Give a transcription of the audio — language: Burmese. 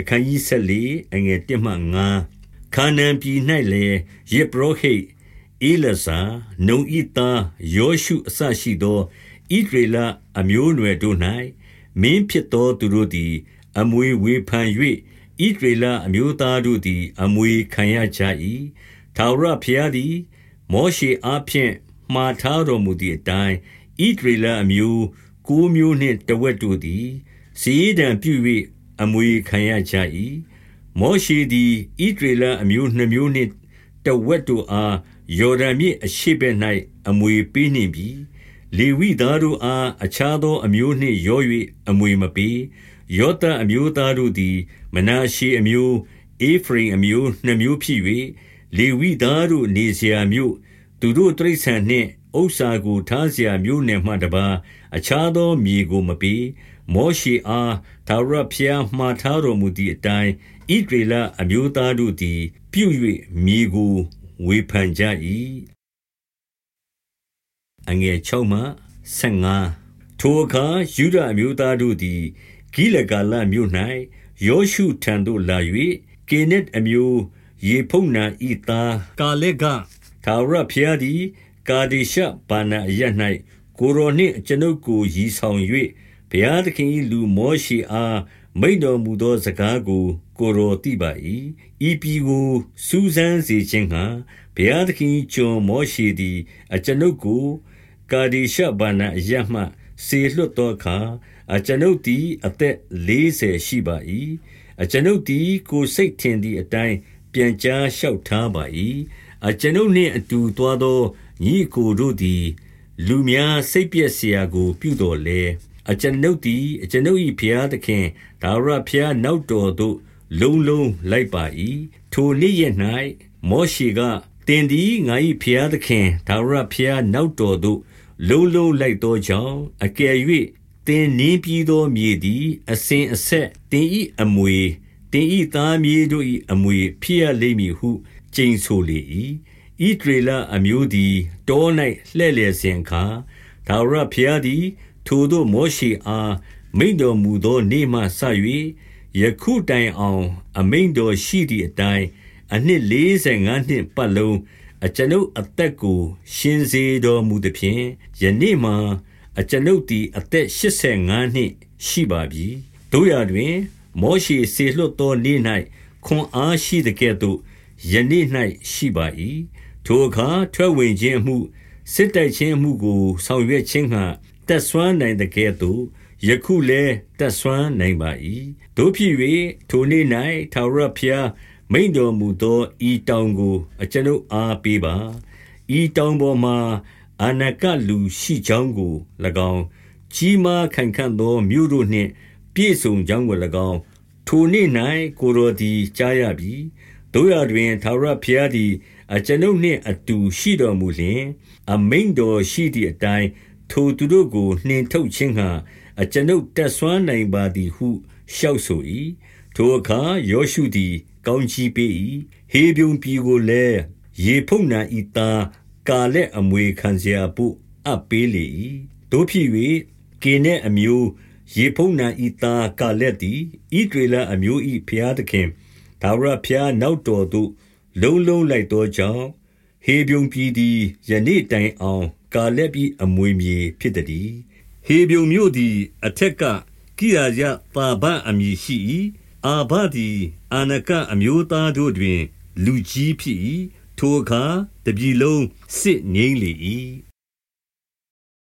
အခန်းကြီး14အငယ်1မှ9ခါနန်ပြည်၌လည်းယေဘရဟိတ်အေလဇာနုံဤသားယောရှုအစရှိသောဣဒရေလအမျိုးအနွယ်တို့၌မင်းဖြစ်သောသူတို့သည် အမွေဝေဖန်၍ဣဒရေလအမျိုးသားတို့သည် အမွေခံရကြ၏ထာဝရဘုရားသည် မောရှေအားဖြင့်မှားထားတော်မူသည့်အတိုင်းဣဒရေလအမျိုးကိုးမျိုးနှင့်တဝက်တို့သည်စီးဒံပြု၍ အမွေခံရကြ၏မောရှေသည်ဣဒရေလအမျိုးနှမျိုးနှင့်တဝက်တို့အားယော်ဒန်မြစ်အရှိဘက်၌အမွေပေးနှင့်ပြီလေဝိသားတို့အားအခြားသောအမျိုးနှင့်ရော၍အမွေမပေးယောသအမျိုးသားတို့သည် မနာရှေအမျိုးအေဖရင်အမျိုးနှမျိုးဖြစ်၍လေဝိသားတို့နေเสียမျိုးသူတို့တိရစ္ဆာန်နှင့်ဥစ္စာကိုထားเสียမျိုးနှင့်မှတပါအခြားသောမြေကိုမပေး မောရှေအားထာဝရဘုရားမှားထားတော်မူသည့်အတိုင်းဣဒရေလအမျိုးသားတို့သည် ပြု၍မြေကိုဝေဖန်ကြ၏အငယ်6မှ15ထိုအခါယူဒအမျိုးသားတို့သည်ဂိလဂါလမြို့၌ယောရှုထံသို့လာ၍ကေနက်အမျိုးယေဖုန်နာဤသားကာလက်ကထာဝရဘုရားသည်ကာဒေရှဘာနာအရ၌ကိုရောနှင့်ကျွန်ုပ်ကိုရည်ဆောင်၍ ဘုရားသခင်၏လူမောရှေအား မိန့်တော်မူသောစကားကို ကိုယ်တော်သိပါ၏။ဤပြည်ကိုစူးစမ်းစေခြင်းငှါ ဘုရားသခင်၏ကျွန်မောရှေသည် အကျွန်ုပ်ကို ကာဒေရှဗာနာအရပ်မှ စေလွှတ်သောအခါ အကျွန်ုပ်သည် အသက်လေးဆယ်ရှိပါ၏။အကျွန်ုပ်သည် ကိုယ်စိတ်ထင်သည်အတိုင်း ပြန်ကြားလျှောက်ထားပါ၏။အကျွန်ုပ်နှင့်အတူသွားသော ညီအစ်ကိုတို့သည် လူများစိတ်ပျက်စရာကို ပြုသော်လည်း၊ အကျွန်ုပ်သည် အကျွန်ုပ်၏ဘုရားသခင် ထာဝရဘုရားနောက်တော်သို့ လုံးလုံးလိုက်ပါ၏။ထိုနေ့ရက်၌မောရှေက၊သင်သည် ငါ၏ဘုရားသခင် ထာဝရဘုရားနောက်တော်သို့ လုံးလုံးလိုက်သောကြောင့်၊အကယ်၍သင်နင်းပြီးသောမြေသည် အစဉ်အဆက် သင်၏အမွေ၊သင်၏သားမြေးတို့၏အမွေဖြစ်ရလိမ့်မည်ဟု ကျိန်ဆိုလေ၏။ဣသရေလအမျိုးသည် တော၌လှည့်လည်စဉ်အခါ၊ထာဝရဘုရားသည် ထိုသို့မောရှေအား မိန့်တော်မူသောနေ့မှစ၍ယခုတိုင်အောင် အမိန့်တော်ရှိသည်အတိုင်း အနှစ်လေးဆယ်ငါးနှစ်ပတ်လုံး အကျွန်ုပ်အသက်ကို ရှင်စေတော်မူသဖြင့် ယနေ့မှာ အကျွန်ုပ်သည် အသက်ရှစ်ဆယ်ငါးနှစ်ရှိပါပြီ။တို့ရတွင် မောရှေစေလွှတ်သောနေ့၌ခွန်အားရှိသကဲ့သို့ ယနေ့၌ရှိပါ၏။ထိုအခါ ထွက်ဝင်ခြင်းအမှု စစ်တိုက်ခြင်းအမှုကို ဆောင်ရွက်ခြင်းငှာ တက်ဆွမ်းနိုင်သကဲ့သို့ယခုလည်းတက်ဆွမ်းနိုင်ပါ၏တို့ဖြစ်၍ထိုနေ့၌ထာဝရဘုရားမိန်တော်မူသောဤတောင်ကို အကျွန်ုပ်အားပေးပါဤတောင်ပေါ်မှာအနာကလူရှိချောင်းကို၎င်းကြီးမားခိုင်ခံ့သောမြို့တို့နှင့် ပြည့်စုံကြောင်းကို၎င်းထိုနေ့၌ကိုယ်တော်သည်ကြားရပြီတို့ရတွင်ထာဝရဘုရားသည် အကျွန်ုပ်နှင့်အတူရှိတော်မူလျှင် အမိန်တော်ရှိသည့်အတိုင်း ထိုသူတို့ကို နှင်ထုတ်ခြင်းငှါ အကျွန်ုပ်တတ်စွမ်းနိုင်ပါသည်ဟု လျှောက်ဆို၏။ထိုအခါ ယောရှုသည် ကောင်းကြီးပေး၏။ဟေဗြုန်ပြည်ကိုလည်း ယေဖုန္နာ၏သား ကာလက်အမွေခံစရာဘို့ အပ်ပေးလေ၏။သို့ဖြစ်၍ကေနတ်အမျိုးယေဖုန္နာ၏သား ကာလက်သည် ဣသရေလအမျိုး၏ဘုရားသခင် ထာဝရဘုရား နောက်တော်သို့ လုံးလုံးလိုက်သောကြောင့်၊ဟေဗြုန်ပြည်သည် ယနေ့တိုင်အောင် ကာလက်ပြည်အမွေမြေဖြစ်သည် ဟေဗြုန်မြို့သည် အထက်က ကိရယသာဘအမည်ရှိ၏အာဘသည် အာနကအမျိုးသားတို့တွင် လူကြီးဖြစ်၏ထိုအခါ တပြီလုံးစစ်ငိမ့်လေ၏